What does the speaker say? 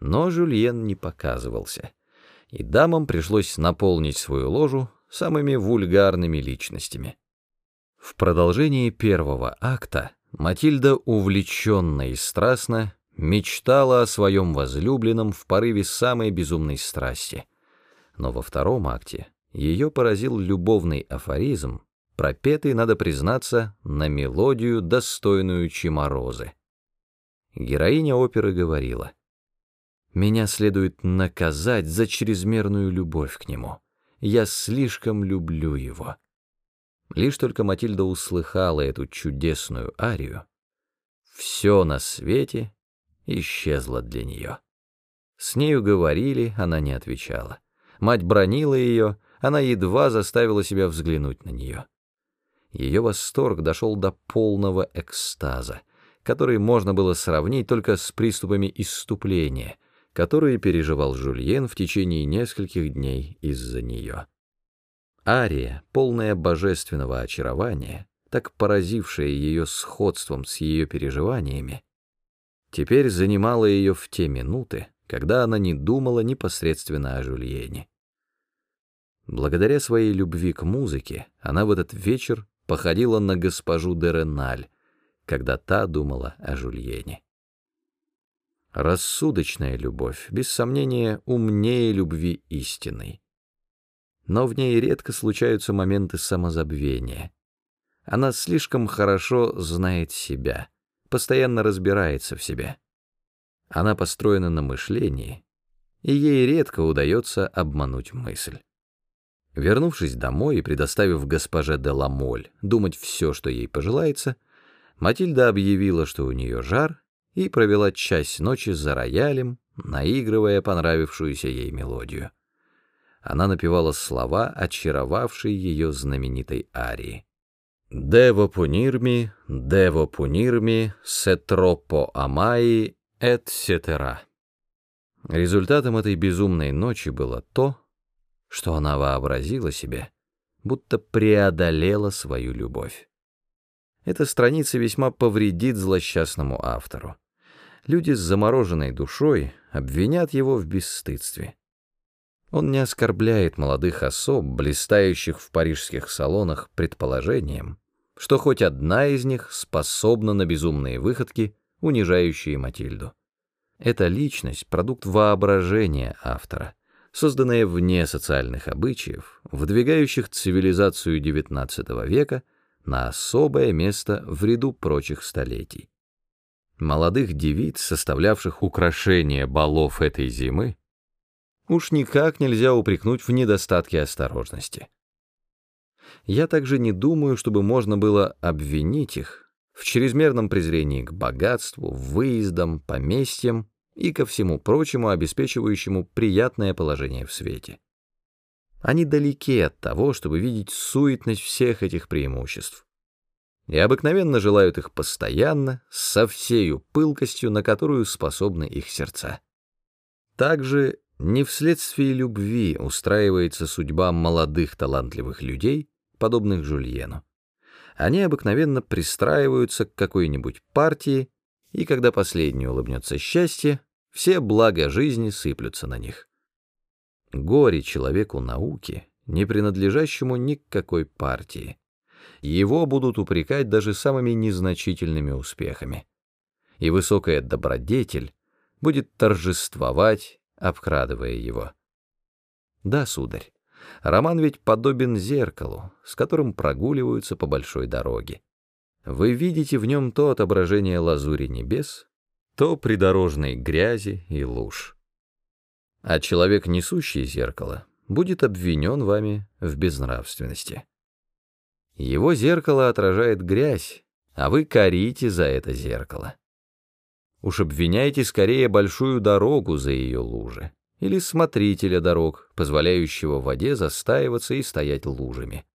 Но Жюльен не показывался, и дамам пришлось наполнить свою ложу самыми вульгарными личностями. В продолжении первого акта Матильда увлеченно и страстно мечтала о своем возлюбленном в порыве самой безумной страсти. Но во втором акте ее поразил любовный афоризм, пропетый, надо признаться, на мелодию, достойную Чиморозы. Героиня оперы говорила, «Меня следует наказать за чрезмерную любовь к нему. Я слишком люблю его». Лишь только Матильда услыхала эту чудесную арию, все на свете исчезло для нее. С нею говорили, она не отвечала. Мать бронила ее, она едва заставила себя взглянуть на нее. Ее восторг дошел до полного экстаза, который можно было сравнить только с приступами исступления, которые переживал Жульен в течение нескольких дней из-за нее. Ария, полная божественного очарования, так поразившая ее сходством с ее переживаниями, теперь занимала ее в те минуты, когда она не думала непосредственно о Жульене. Благодаря своей любви к музыке она в этот вечер походила на госпожу де Реналь, когда та думала о Жульене. Рассудочная любовь, без сомнения, умнее любви истинной но в ней редко случаются моменты самозабвения. Она слишком хорошо знает себя, постоянно разбирается в себе. Она построена на мышлении, и ей редко удается обмануть мысль. Вернувшись домой и предоставив госпоже де Ламоль думать все, что ей пожелается, Матильда объявила, что у нее жар, и провела часть ночи за роялем, наигрывая понравившуюся ей мелодию она напевала слова, очаровавшие ее знаменитой арии. «Дево пунирми, дево пунирми, се троппо амаи, эт сетера». Результатом этой безумной ночи было то, что она вообразила себе, будто преодолела свою любовь. Эта страница весьма повредит злосчастному автору. Люди с замороженной душой обвинят его в бесстыдстве. Он не оскорбляет молодых особ, блистающих в парижских салонах, предположением, что хоть одна из них способна на безумные выходки, унижающие Матильду. Эта личность — продукт воображения автора, созданная вне социальных обычаев, выдвигающих цивилизацию XIX века на особое место в ряду прочих столетий. Молодых девиц, составлявших украшение балов этой зимы, уж никак нельзя упрекнуть в недостатке осторожности. Я также не думаю, чтобы можно было обвинить их в чрезмерном презрении к богатству, выездам, поместьям и ко всему прочему, обеспечивающему приятное положение в свете. Они далеки от того, чтобы видеть суетность всех этих преимуществ. И обыкновенно желают их постоянно, со всею пылкостью, на которую способны их сердца. Также не вследствие любви устраивается судьба молодых талантливых людей, подобных Жульену. Они обыкновенно пристраиваются к какой-нибудь партии, и когда последний улыбнется счастье, все блага жизни сыплются на них. Горе человеку науки, не принадлежащему ни к какой партии. Его будут упрекать даже самыми незначительными успехами. И высокая добродетель будет торжествовать обкрадывая его. Да, сударь, роман ведь подобен зеркалу, с которым прогуливаются по большой дороге. Вы видите в нем то отображение лазури небес, то придорожной грязи и луж. А человек, несущий зеркало, будет обвинен вами в безнравственности. Его зеркало отражает грязь, а вы корите за это зеркало. Уж обвиняйте скорее большую дорогу за ее лужи или смотрителя дорог, позволяющего воде застаиваться и стоять лужами.